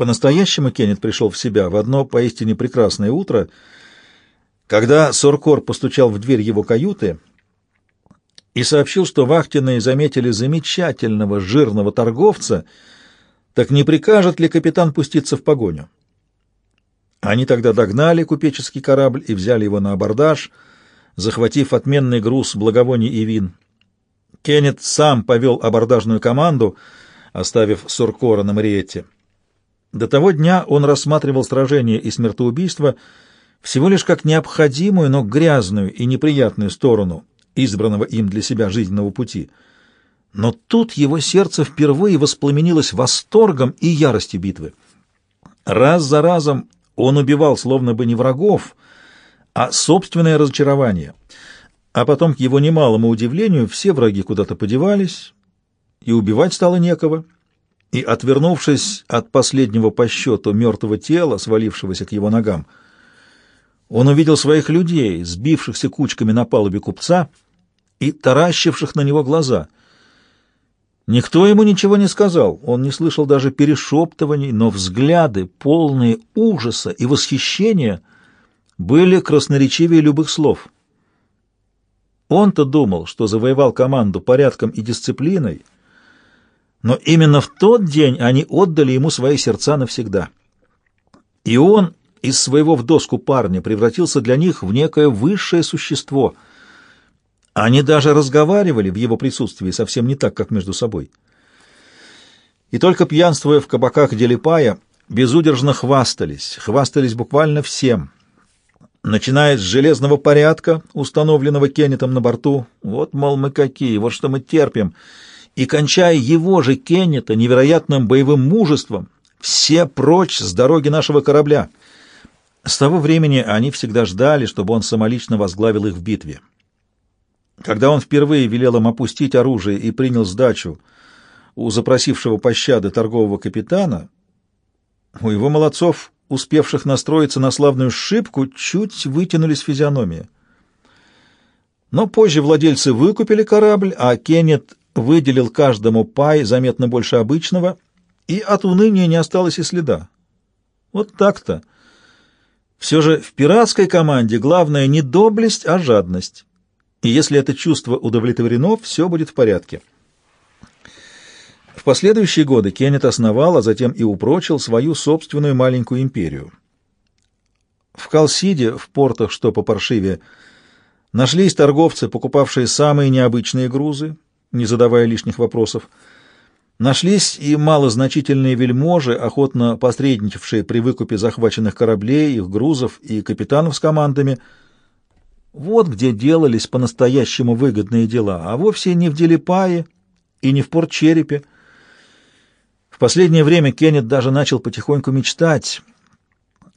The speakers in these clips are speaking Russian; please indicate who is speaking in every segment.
Speaker 1: По-настоящему Кеннет пришел в себя в одно поистине прекрасное утро, когда Соркор постучал в дверь его каюты и сообщил, что вахтенные заметили замечательного жирного торговца, так не прикажет ли капитан пуститься в погоню? Они тогда догнали купеческий корабль и взяли его на абордаж, захватив отменный груз благовоний и вин. Кеннет сам повел абордажную команду, оставив Суркора на Мариетте. До того дня он рассматривал сражение и смертоубийство всего лишь как необходимую, но грязную и неприятную сторону избранного им для себя жизненного пути. Но тут его сердце впервые воспламенилось восторгом и яростью битвы. Раз за разом он убивал словно бы не врагов, а собственное разочарование. А потом, к его немалому удивлению, все враги куда-то подевались, и убивать стало некого. И, отвернувшись от последнего по счету мертвого тела, свалившегося к его ногам, он увидел своих людей, сбившихся кучками на палубе купца и таращивших на него глаза. Никто ему ничего не сказал, он не слышал даже перешептываний, но взгляды, полные ужаса и восхищения, были красноречивее любых слов. Он-то думал, что завоевал команду порядком и дисциплиной, но именно в тот день они отдали ему свои сердца навсегда. И он из своего в доску парня превратился для них в некое высшее существо. Они даже разговаривали в его присутствии совсем не так, как между собой. И только пьянствуя в кабаках Делипая, безудержно хвастались, хвастались буквально всем. Начиная с железного порядка, установленного Кеннетом на борту, вот, мол, мы какие, вот что мы терпим, и кончая его же Кеннета невероятным боевым мужеством, все прочь с дороги нашего корабля — с того времени они всегда ждали, чтобы он самолично возглавил их в битве. Когда он впервые велел им опустить оружие и принял сдачу у запросившего пощады торгового капитана, у его молодцов, успевших настроиться на славную шибку, чуть вытянулись физиономии. Но позже владельцы выкупили корабль, а Кеннет выделил каждому пай заметно больше обычного, и от уныния не осталось и следа. Вот так-то. Все же в пиратской команде главное не доблесть, а жадность. И если это чувство удовлетворено, все будет в порядке. В последующие годы Кеннет основал, а затем и упрочил свою собственную маленькую империю. В Калсиде, в портах, что по паршиве, нашлись торговцы, покупавшие самые необычные грузы, не задавая лишних вопросов, Нашлись и малозначительные вельможи, охотно посредничавшие при выкупе захваченных кораблей, их грузов и капитанов с командами. Вот где делались по-настоящему выгодные дела, а вовсе не в Делипае и не в Порт-Черепе. В последнее время Кеннет даже начал потихоньку мечтать.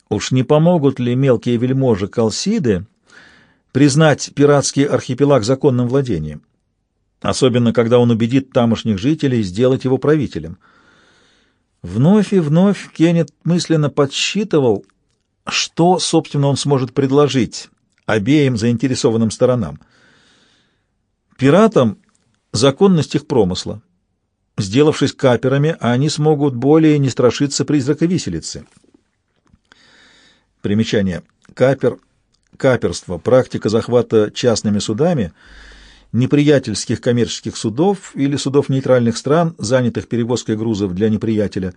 Speaker 1: Уж не помогут ли мелкие вельможи Калсиды признать пиратский архипелаг законным владением? Особенно когда он убедит тамошних жителей сделать его правителем. Вновь и вновь Кеннет мысленно подсчитывал, что, собственно, он сможет предложить обеим заинтересованным сторонам. Пиратам законность их промысла. Сделавшись каперами, они смогут более не страшиться призрака виселицы. Примечание. Капер, каперство, практика захвата частными судами – неприятельских коммерческих судов или судов нейтральных стран, занятых перевозкой грузов для неприятеля.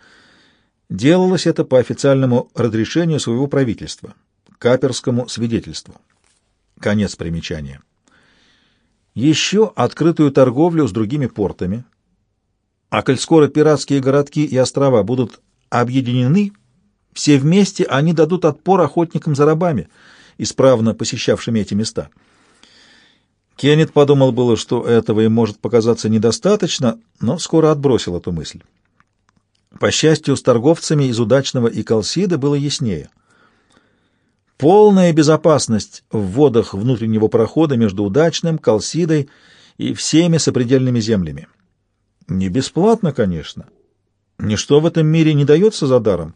Speaker 1: Делалось это по официальному разрешению своего правительства, каперскому свидетельству. Конец примечания. Еще открытую торговлю с другими портами. А коль скоро пиратские городки и острова будут объединены, все вместе они дадут отпор охотникам за рабами, исправно посещавшими эти места. Кеннет подумал было, что этого им может показаться недостаточно, но скоро отбросил эту мысль. По счастью, с торговцами из Удачного и Калсида было яснее. Полная безопасность в водах внутреннего прохода между Удачным, Калсидой и всеми сопредельными землями. Не бесплатно, конечно. Ничто в этом мире не дается за даром,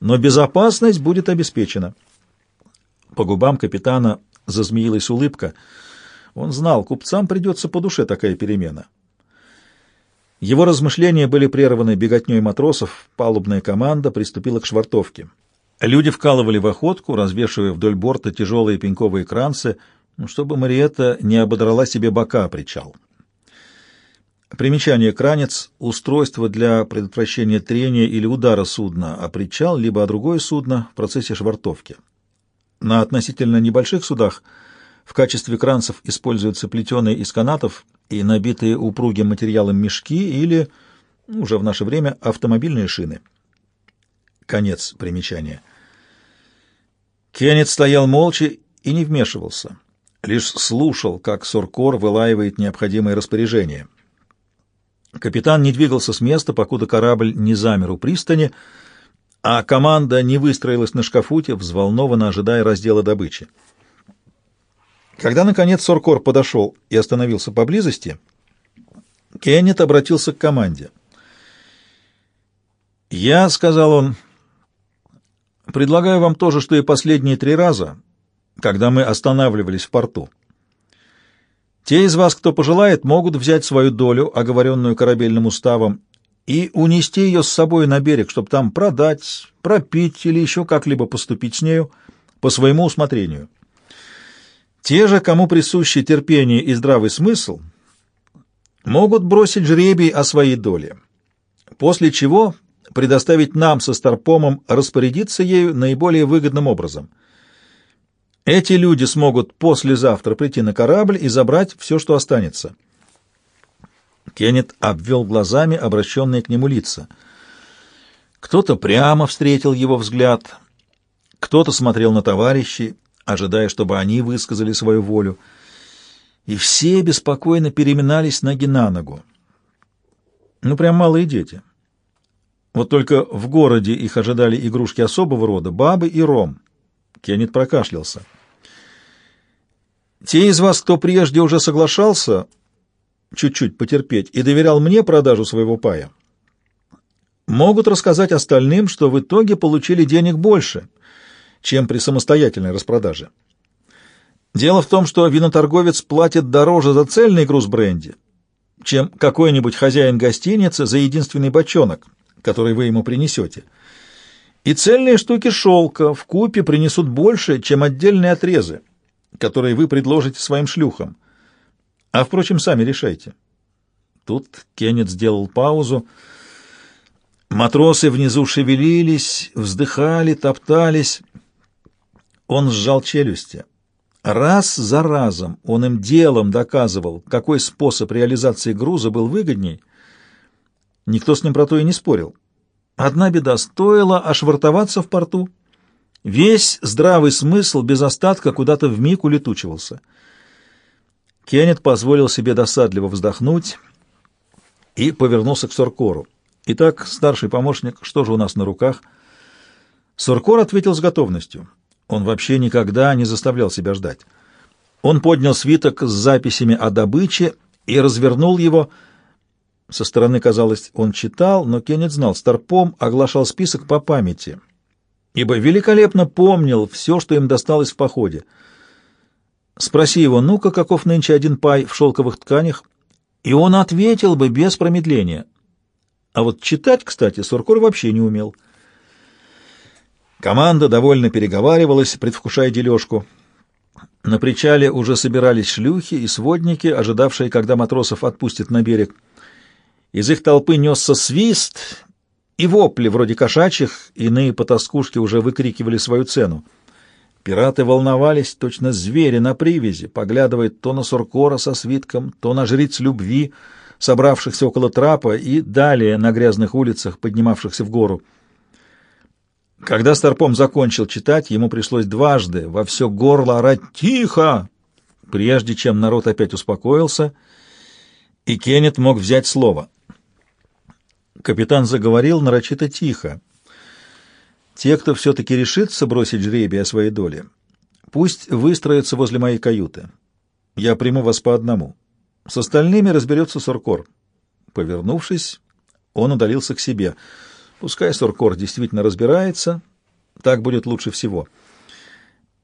Speaker 1: но безопасность будет обеспечена. По губам капитана зазмеилась улыбка — он знал, купцам придется по душе такая перемена. Его размышления были прерваны беготней матросов, палубная команда приступила к швартовке. Люди вкалывали в охотку, развешивая вдоль борта тяжелые пеньковые кранцы, ну, чтобы Мариетта не ободрала себе бока причал. Примечание «кранец» — устройство для предотвращения трения или удара судна о причал, либо о другое судно в процессе швартовки. На относительно небольших судах в качестве кранцев используются плетеные из канатов и набитые упругим материалом мешки или, ну, уже в наше время, автомобильные шины. Конец примечания. Кеннет стоял молча и не вмешивался, лишь слушал, как Суркор вылаивает необходимые распоряжения. Капитан не двигался с места, покуда корабль не замер у пристани, а команда не выстроилась на шкафуте, взволнованно ожидая раздела добычи. Когда, наконец, Соркор подошел и остановился поблизости, Кеннет обратился к команде. «Я, — сказал он, — предлагаю вам то же, что и последние три раза, когда мы останавливались в порту. Те из вас, кто пожелает, могут взять свою долю, оговоренную корабельным уставом, и унести ее с собой на берег, чтобы там продать, пропить или еще как-либо поступить с нею по своему усмотрению. Те же, кому присущи терпение и здравый смысл, могут бросить жребий о своей доле, после чего предоставить нам со Старпомом распорядиться ею наиболее выгодным образом — эти люди смогут послезавтра прийти на корабль и забрать все, что останется. Кеннет обвел глазами обращенные к нему лица. Кто-то прямо встретил его взгляд, кто-то смотрел на товарищей, ожидая, чтобы они высказали свою волю, и все беспокойно переминались ноги на ногу. Ну, прям малые дети. Вот только в городе их ожидали игрушки особого рода — бабы и ром. Кеннет прокашлялся. Те из вас, кто прежде уже соглашался чуть-чуть потерпеть и доверял мне продажу своего пая, могут рассказать остальным, что в итоге получили денег больше, чем при самостоятельной распродаже. Дело в том, что виноторговец платит дороже за цельный груз бренди, чем какой-нибудь хозяин гостиницы за единственный бочонок, который вы ему принесете. И цельные штуки шелка в купе принесут больше, чем отдельные отрезы которые вы предложите своим шлюхам. А, впрочем, сами решайте. Тут Кеннет сделал паузу. Матросы внизу шевелились, вздыхали, топтались. Он сжал челюсти. Раз за разом он им делом доказывал, какой способ реализации груза был выгодней. Никто с ним про то и не спорил. Одна беда стоила ошвартоваться в порту — Весь здравый смысл без остатка куда-то вмиг улетучивался. Кеннет позволил себе досадливо вздохнуть и повернулся к Соркору. «Итак, старший помощник, что же у нас на руках?» Соркор ответил с готовностью. Он вообще никогда не заставлял себя ждать. Он поднял свиток с записями о добыче и развернул его. Со стороны казалось, он читал, но Кеннет знал, Старпом оглашал список по памяти — ибо великолепно помнил все, что им досталось в походе. Спроси его, ну-ка, каков нынче один пай в шелковых тканях, и он ответил бы без промедления. А вот читать, кстати, Суркор вообще не умел. Команда довольно переговаривалась, предвкушая дележку. На причале уже собирались шлюхи и сводники, ожидавшие, когда матросов отпустят на берег. Из их толпы несся свист, и вопли вроде кошачьих, иные потаскушки уже выкрикивали свою цену. Пираты волновались, точно звери на привязи, поглядывая то на Суркора со свитком, то на жриц любви, собравшихся около трапа, и далее на грязных улицах, поднимавшихся в гору. Когда Старпом закончил читать, ему пришлось дважды во все горло орать «Тихо!», прежде чем народ опять успокоился, и Кеннет мог взять слово. Капитан заговорил нарочито тихо. «Те, кто все-таки решится бросить жребий о своей доле, пусть выстроятся возле моей каюты. Я приму вас по одному. С остальными разберется Суркор». Повернувшись, он удалился к себе. Пускай Суркор действительно разбирается, так будет лучше всего.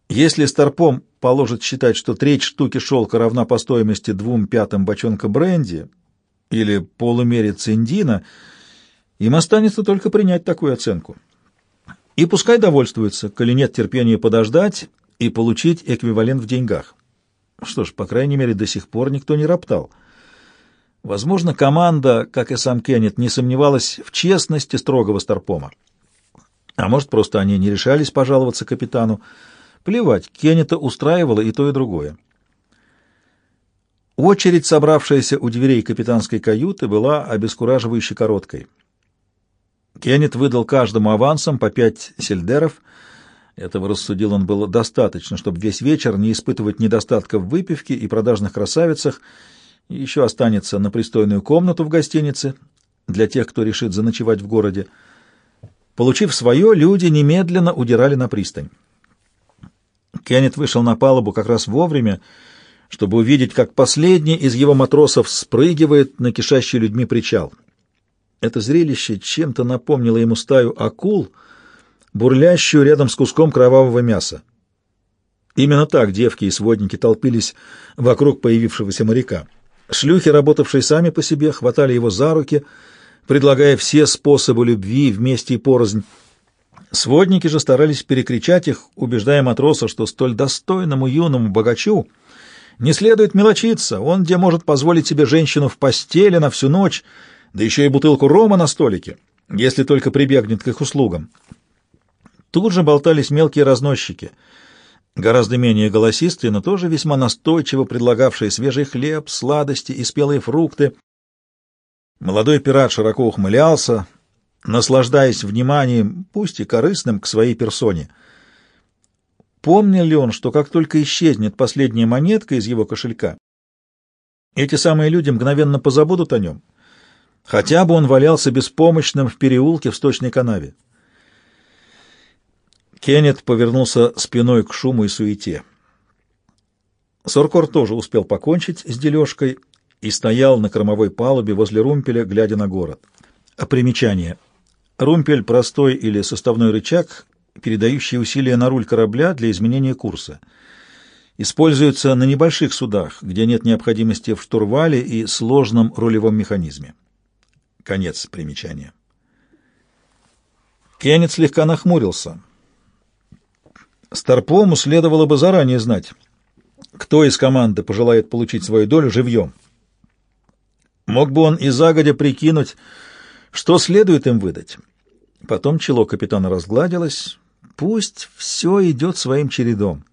Speaker 1: Если Старпом положит считать, что треть штуки шелка равна по стоимости двум пятым бочонка бренди, или полумере циндина, им останется только принять такую оценку. И пускай довольствуются, коли нет терпения подождать и получить эквивалент в деньгах. Что ж, по крайней мере, до сих пор никто не роптал. Возможно, команда, как и сам Кеннет, не сомневалась в честности строгого Старпома. А может, просто они не решались пожаловаться капитану. Плевать, Кеннета устраивало и то, и другое. Очередь, собравшаяся у дверей капитанской каюты, была обескураживающе короткой. Кеннет выдал каждому авансом по пять сельдеров. Этого, рассудил он, было достаточно, чтобы весь вечер не испытывать недостатка в выпивке и продажных красавицах, еще останется на пристойную комнату в гостинице для тех, кто решит заночевать в городе. Получив свое, люди немедленно удирали на пристань. Кеннет вышел на палубу как раз вовремя, чтобы увидеть, как последний из его матросов спрыгивает на кишащий людьми причал. Это зрелище чем-то напомнило ему стаю акул, бурлящую рядом с куском кровавого мяса. Именно так девки и сводники толпились вокруг появившегося моряка. Шлюхи, работавшие сами по себе, хватали его за руки, предлагая все способы любви вместе и порознь. Сводники же старались перекричать их, убеждая матроса, что столь достойному юному богачу не следует мелочиться, он где может позволить себе женщину в постели на всю ночь, да еще и бутылку рома на столике, если только прибегнет к их услугам. Тут же болтались мелкие разносчики, гораздо менее голосистые, но тоже весьма настойчиво предлагавшие свежий хлеб, сладости и спелые фрукты. Молодой пират широко ухмылялся, наслаждаясь вниманием, пусть и корыстным, к своей персоне — Помнил ли он, что как только исчезнет последняя монетка из его кошелька, эти самые люди мгновенно позабудут о нем, хотя бы он валялся беспомощным в переулке в сточной канаве. Кеннет повернулся спиной к шуму и суете. Соркор тоже успел покончить с дележкой и стоял на кормовой палубе возле румпеля, глядя на город. Примечание. Румпель — простой или составной рычаг, передающие усилия на руль корабля для изменения курса. Используются на небольших судах, где нет необходимости в штурвале и сложном рулевом механизме. Конец примечания. Кеннет слегка нахмурился. Старпому следовало бы заранее знать, кто из команды пожелает получить свою долю живьем. Мог бы он и загодя прикинуть, что следует им выдать. Потом чело капитана разгладилось, Пусть все идет своим чередом.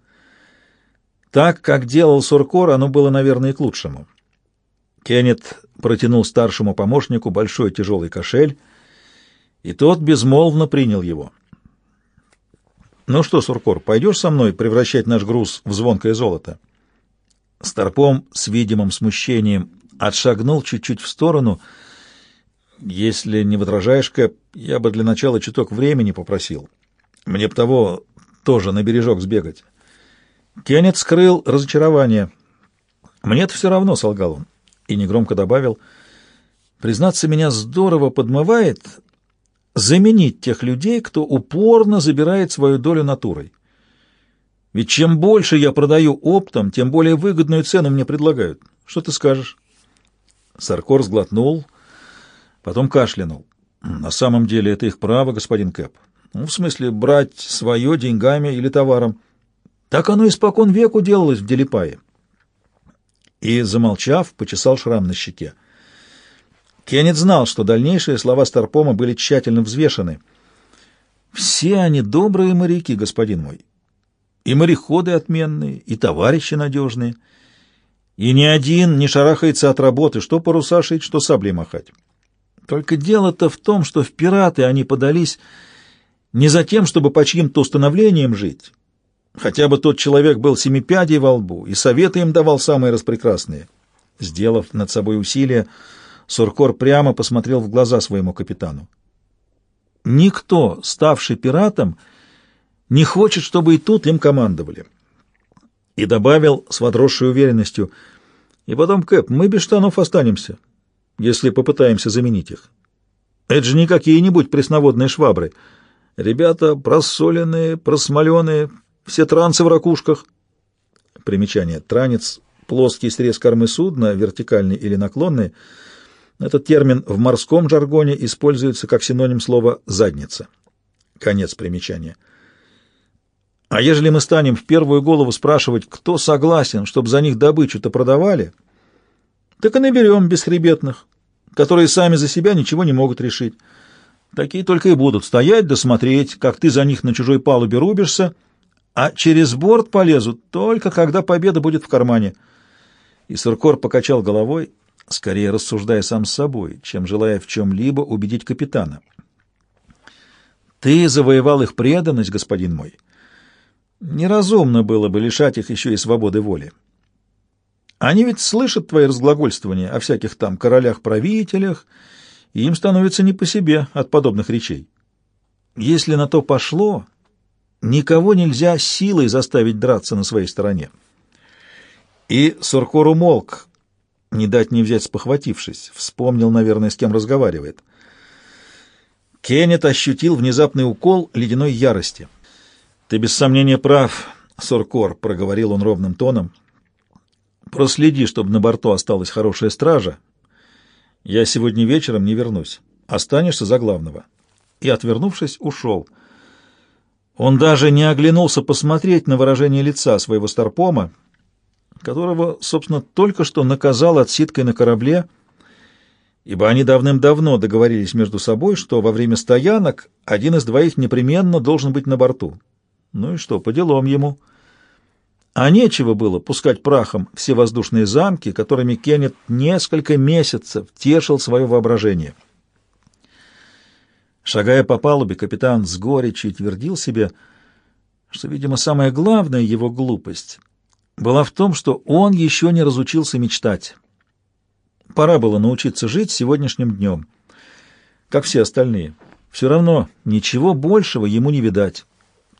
Speaker 1: Так, как делал Суркор, оно было, наверное, к лучшему. Кеннет протянул старшему помощнику большой тяжелый кошель, и тот безмолвно принял его. «Ну что, Суркор, пойдешь со мной превращать наш груз в звонкое золото?» Старпом с видимым смущением отшагнул чуть-чуть в сторону. «Если не возражаешь, Кэп, я бы для начала чуток времени попросил. Мне б того тоже на бережок сбегать. Кеннет скрыл разочарование. Мне-то все равно, — солгал он, и негромко добавил, — признаться, меня здорово подмывает заменить тех людей, кто упорно забирает свою долю натурой. Ведь чем больше я продаю оптом, тем более выгодную цену мне предлагают. Что ты скажешь? Саркор сглотнул, потом кашлянул. На самом деле это их право, господин Кэп. Ну, в смысле, брать свое деньгами или товаром. Так оно испокон веку делалось в Делипае. И, замолчав, почесал шрам на щеке. Кеннет знал, что дальнейшие слова Старпома были тщательно взвешены. «Все они добрые моряки, господин мой. И мореходы отменные, и товарищи надежные. И ни один не шарахается от работы, что паруса шить, что саблей махать. Только дело-то в том, что в пираты они подались не за тем, чтобы по чьим-то установлениям жить. Хотя бы тот человек был семипядей во лбу и советы им давал самые распрекрасные. Сделав над собой усилие, Суркор прямо посмотрел в глаза своему капитану. Никто, ставший пиратом, не хочет, чтобы и тут им командовали. И добавил с возросшей уверенностью, «И потом, Кэп, мы без штанов останемся, если попытаемся заменить их. Это же не какие-нибудь пресноводные швабры». Ребята просоленные, просмоленные, все трансы в ракушках. Примечание. Транец — плоский срез кормы судна, вертикальный или наклонный, Этот термин в морском жаргоне используется как синоним слова «задница». Конец примечания. А ежели мы станем в первую голову спрашивать, кто согласен, чтобы за них добычу-то продавали, так и наберем бесхребетных, которые сами за себя ничего не могут решить. Такие только и будут стоять да смотреть, как ты за них на чужой палубе рубишься, а через борт полезут только когда победа будет в кармане. И Суркор покачал головой, скорее рассуждая сам с собой, чем желая в чем-либо убедить капитана. «Ты завоевал их преданность, господин мой. Неразумно было бы лишать их еще и свободы воли. Они ведь слышат твои разглагольствования о всяких там королях-правителях, и им становится не по себе от подобных речей. Если на то пошло, никого нельзя силой заставить драться на своей стороне. И Суркор умолк, не дать не взять спохватившись, вспомнил, наверное, с кем разговаривает. Кеннет ощутил внезапный укол ледяной ярости. «Ты без сомнения прав, Суркор», — проговорил он ровным тоном. «Проследи, чтобы на борту осталась хорошая стража. Я сегодня вечером не вернусь. Останешься за главного». И, отвернувшись, ушел. Он даже не оглянулся посмотреть на выражение лица своего старпома, которого, собственно, только что наказал отсидкой на корабле, ибо они давным-давно договорились между собой, что во время стоянок один из двоих непременно должен быть на борту. Ну и что, по делам ему. А нечего было пускать прахом все воздушные замки, которыми Кеннет несколько месяцев тешил свое воображение. Шагая по палубе, капитан с горечью твердил себе, что, видимо, самая главная его глупость была в том, что он еще не разучился мечтать. Пора было научиться жить сегодняшним днем, как все остальные. Все равно ничего большего ему не видать.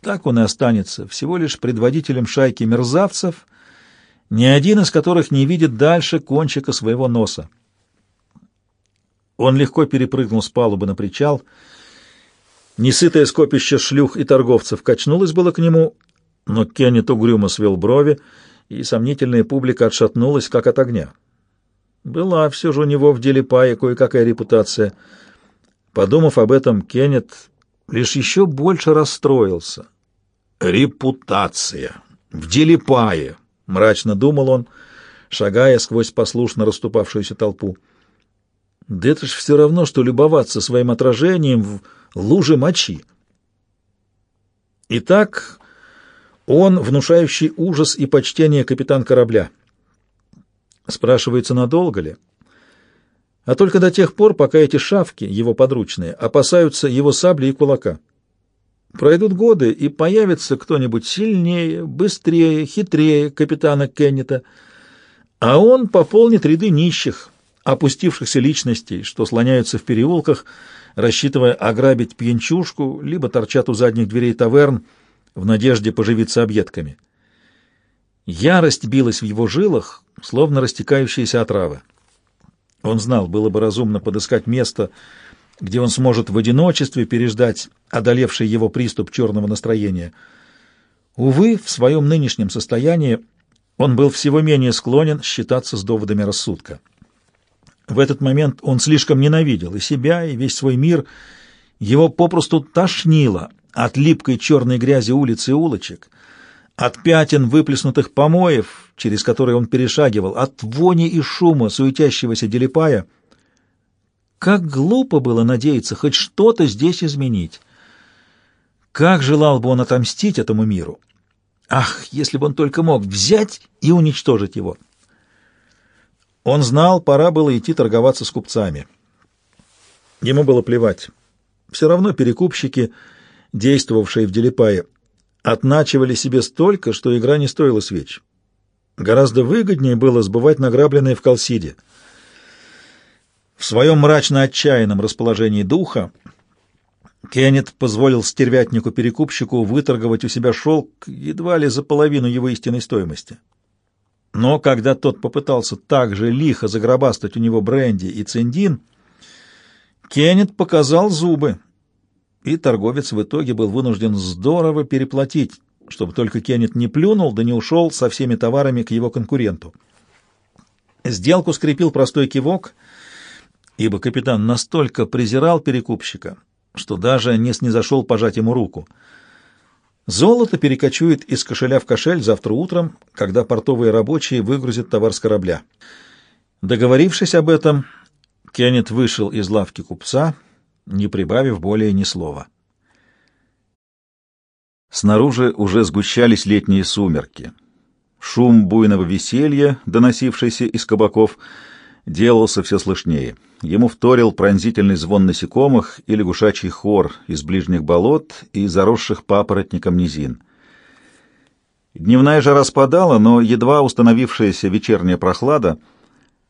Speaker 1: Так он и останется, всего лишь предводителем шайки мерзавцев, ни один из которых не видит дальше кончика своего носа. Он легко перепрыгнул с палубы на причал. Несытое скопище шлюх и торговцев качнулось было к нему, но Кеннет угрюмо свел брови, и сомнительная публика отшатнулась, как от огня. Была все же у него в деле Пая кое-какая репутация. Подумав об этом, Кеннет лишь еще больше расстроился. «Репутация! В деле Пая!» — мрачно думал он, шагая сквозь послушно расступавшуюся толпу. «Да это ж все равно, что любоваться своим отражением в луже мочи!» Итак, он, внушающий ужас и почтение капитан корабля. Спрашивается, надолго ли? А только до тех пор, пока эти шавки, его подручные, опасаются его сабли и кулака. Пройдут годы, и появится кто-нибудь сильнее, быстрее, хитрее капитана Кеннета, а он пополнит ряды нищих, опустившихся личностей, что слоняются в переулках, рассчитывая ограбить пьянчушку, либо торчат у задних дверей таверн, в надежде поживиться объедками. Ярость билась в его жилах, словно растекающаяся отрава. Он знал, было бы разумно подыскать место, где он сможет в одиночестве переждать одолевший его приступ черного настроения. Увы, в своем нынешнем состоянии он был всего менее склонен считаться с доводами рассудка. В этот момент он слишком ненавидел и себя, и весь свой мир. Его попросту тошнило от липкой черной грязи улиц и улочек, от пятен выплеснутых помоев, через которые он перешагивал, от вони и шума суетящегося делипая. Как глупо было надеяться хоть что-то здесь изменить. Как желал бы он отомстить этому миру. Ах, если бы он только мог взять и уничтожить его. Он знал, пора было идти торговаться с купцами. Ему было плевать. Все равно перекупщики — действовавшие в Делипае, отначивали себе столько, что игра не стоила свеч. Гораздо выгоднее было сбывать награбленное в Калсиде. В своем мрачно-отчаянном расположении духа Кеннет позволил стервятнику-перекупщику выторговать у себя шелк едва ли за половину его истинной стоимости. Но когда тот попытался так же лихо загробастать у него бренди и циндин, Кеннет показал зубы и торговец в итоге был вынужден здорово переплатить, чтобы только Кеннет не плюнул да не ушел со всеми товарами к его конкуренту. Сделку скрепил простой кивок, ибо капитан настолько презирал перекупщика, что даже не снизошел пожать ему руку. Золото перекочует из кошеля в кошель завтра утром, когда портовые рабочие выгрузят товар с корабля. Договорившись об этом, Кеннет вышел из лавки купца, не прибавив более ни слова.
Speaker 2: Снаружи уже сгущались летние сумерки. Шум буйного веселья, доносившийся из кабаков, делался все слышнее. Ему вторил пронзительный звон насекомых и лягушачий хор из ближних болот и заросших папоротником низин. Дневная жара спадала, но едва установившаяся вечерняя прохлада,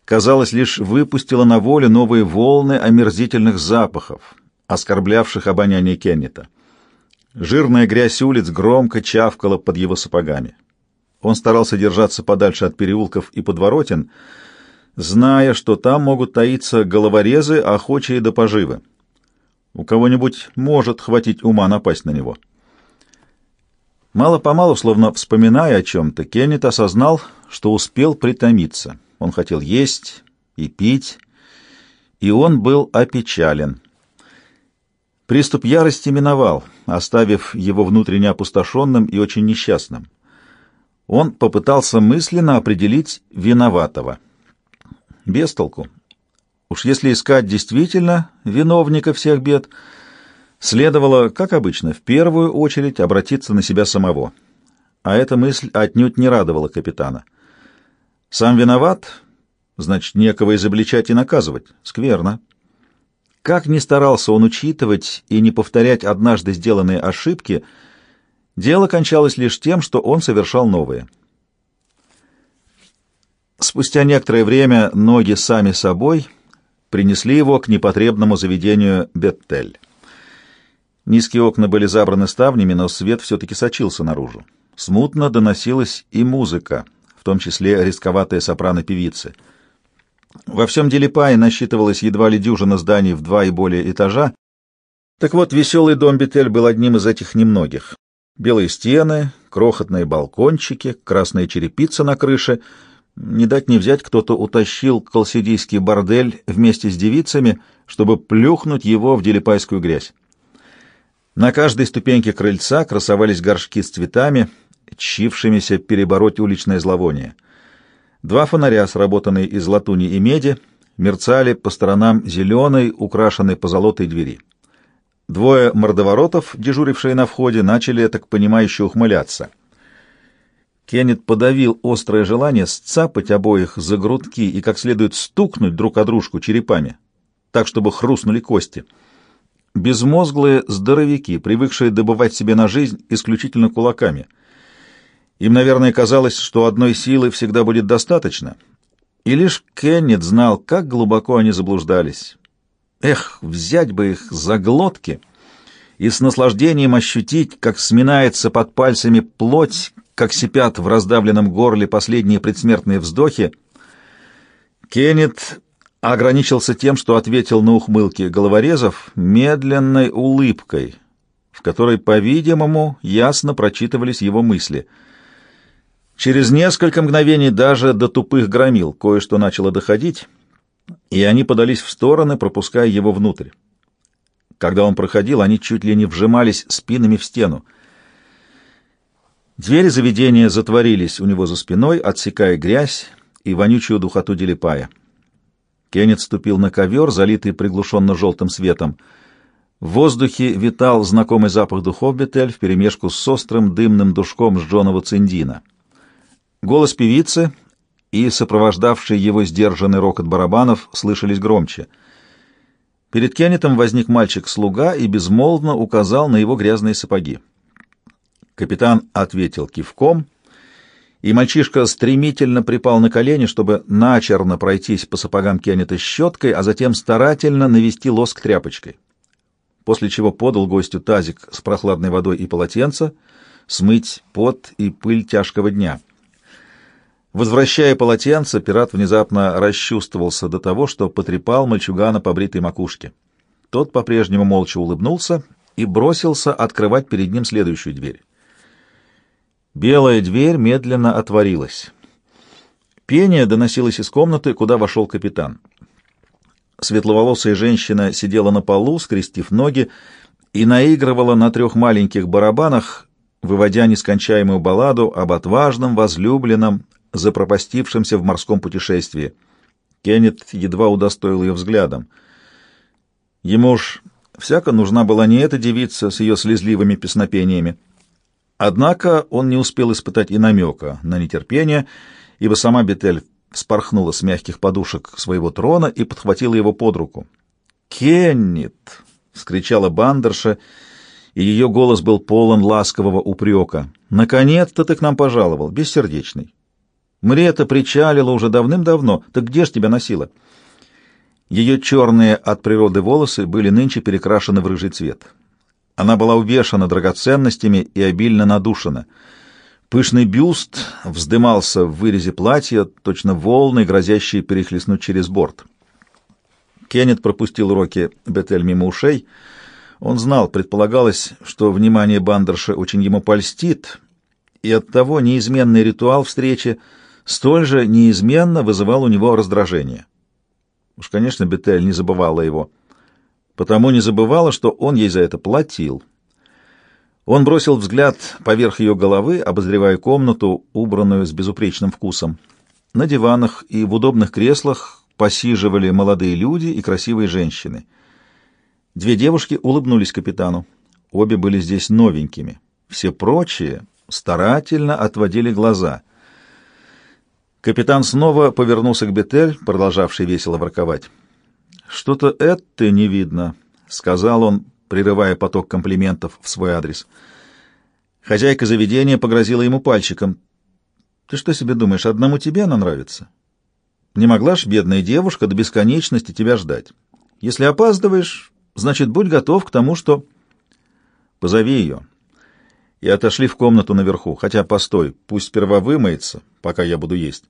Speaker 2: казалось, лишь выпустила на волю новые волны омерзительных запахов, оскорблявших обоняние Кеннета. Жирная грязь улиц громко чавкала под его сапогами. Он старался держаться подальше от переулков и подворотен, зная, что там могут таиться головорезы, охочие до поживы. У кого-нибудь может хватить ума напасть на него. Мало-помалу, словно вспоминая о чем-то, Кеннет осознал, что успел притомиться. Он хотел есть и пить, и он был опечален. Приступ ярости миновал, оставив его внутренне опустошенным и очень несчастным. Он попытался мысленно определить виноватого — без толку. Уж если искать действительно виновника всех бед, следовало, как обычно, в первую очередь обратиться на себя самого. А эта мысль отнюдь не радовала капитана. Сам виноват, значит, некого изобличать и наказывать. Скверно. Как ни старался он учитывать и не повторять однажды сделанные ошибки, дело кончалось лишь тем, что он совершал новые. Спустя некоторое время ноги сами собой принесли его к непотребному заведению Беттель. Низкие окна были забраны ставнями, но свет все-таки сочился наружу. Смутно доносилась и музыка, том числе рисковатая сопрано-певицы. Во всем Делипае насчитывалось едва ли дюжина зданий в два и более этажа. Так вот, веселый дом Бетель был одним из этих немногих. Белые стены, крохотные балкончики, красная черепица на крыше — не дать не взять, кто-то утащил колсидийский бордель вместе с девицами, чтобы плюхнуть его в делипайскую грязь. На каждой ступеньке крыльца красовались горшки с цветами, чившимися перебороть уличное зловоние. Два фонаря, сработанные из латуни и меди, мерцали по сторонам зеленой, украшенной позолотой двери. Двое мордоворотов, дежурившие на входе, начали, так понимающе ухмыляться — Кеннет подавил острое желание сцапать обоих за грудки и как следует стукнуть друг о дружку черепами, так, чтобы хрустнули кости. Безмозглые здоровяки, привыкшие добывать себе на жизнь исключительно кулаками. Им, наверное, казалось, что одной силы всегда будет достаточно. И лишь Кеннет знал, как глубоко они заблуждались. Эх, взять бы их за глотки и с наслаждением ощутить, как сминается под пальцами плоть, как сипят в раздавленном горле последние предсмертные вздохи, Кеннет ограничился тем, что ответил на ухмылки головорезов медленной улыбкой, в которой, по-видимому, ясно прочитывались его мысли. Через несколько мгновений даже до тупых громил кое-что начало доходить, и они подались в стороны, пропуская его внутрь. Когда он проходил, они чуть ли не вжимались спинами в стену. Двери заведения затворились у него за спиной, отсекая грязь и вонючую духоту Делипая. Кеннет ступил на ковер, залитый приглушенно-желтым светом. В воздухе витал знакомый запах духов Бетель вперемешку с острым дымным душком сжженного циндина. Голос певицы и сопровождавший его сдержанный рокот барабанов слышались громче. Перед Кеннетом возник мальчик-слуга и безмолвно указал на его грязные сапоги. Капитан ответил кивком, и мальчишка стремительно припал на колени, чтобы начерно пройтись по сапогам Кеннета щеткой, а затем старательно навести лоск тряпочкой. После чего подал гостю тазик с прохладной водой и полотенце, смыть пот и пыль тяжкого дня. Возвращая полотенце, пират внезапно расчувствовался до того, что потрепал мальчугана по бритой макушке. Тот по-прежнему молча улыбнулся и бросился открывать перед ним следующую дверь. Белая дверь медленно отворилась. Пение доносилось из комнаты, куда вошел капитан. Светловолосая женщина сидела на полу, скрестив ноги, и наигрывала на трех маленьких барабанах, выводя нескончаемую балладу об отважном, возлюбленном, запропастившемся в морском путешествии. Кеннет едва удостоил ее взглядом. Ему уж всяко нужна была не эта девица с ее слезливыми песнопениями. Однако он не успел испытать и намека на нетерпение, ибо сама Бетель спорхнула с мягких подушек своего трона и подхватила его под руку. «Кеннет!» — скричала бандерша, и ее голос был полон ласкового упрека. «Наконец-то ты к нам пожаловал, бессердечный. Мрета причалила уже давным-давно, так где ж тебя носила?» Ее черные от природы волосы были нынче перекрашены в рыжий цвет. Она была увешана драгоценностями и обильно надушена — Пышный бюст вздымался в вырезе платья, точно волны, грозящие перехлестнуть через борт. Кеннет пропустил уроки Бетель мимо ушей. Он знал, предполагалось, что внимание Бандерша очень ему польстит, и оттого неизменный ритуал встречи столь же неизменно вызывал у него раздражение. Уж, конечно, Бетель не забывала его, потому не забывала, что он ей за это платил — он бросил взгляд поверх ее головы, обозревая комнату, убранную с безупречным вкусом. На диванах и в удобных креслах посиживали молодые люди и красивые женщины. Две девушки улыбнулись капитану. Обе были здесь новенькими. Все прочие старательно отводили глаза. Капитан снова повернулся к Бетель, продолжавший весело ворковать. «Что-то это не видно», — сказал он, прерывая поток комплиментов в свой адрес. Хозяйка заведения погрозила ему пальчиком. «Ты что себе думаешь, одному тебе она нравится? Не могла ж, бедная девушка, до бесконечности тебя ждать. Если опаздываешь, значит, будь готов к тому, что...» «Позови ее». И отошли в комнату наверху. Хотя, постой, пусть сперва вымоется, пока я буду есть.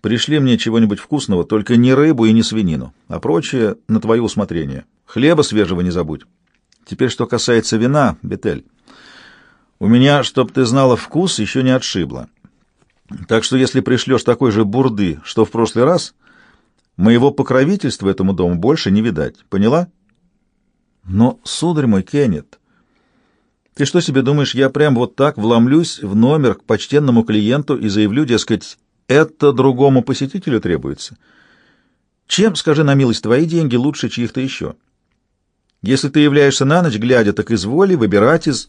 Speaker 2: Пришли мне чего-нибудь вкусного, только не рыбу и не свинину, а прочее на твое усмотрение. Хлеба свежего не забудь. Теперь, что касается вина, Бетель. У меня, чтоб ты знала, вкус еще не отшибло. Так что если пришлешь такой же бурды, что в прошлый раз, моего покровительства этому дому больше не видать. Поняла? Но, сударь мой, Кеннет, ты что себе думаешь, я прям вот так вломлюсь в номер к почтенному клиенту и заявлю, дескать, это другому посетителю требуется? Чем, скажи на милость, твои деньги лучше чьих-то еще?» Если ты являешься на ночь глядя, так изволи выбирать из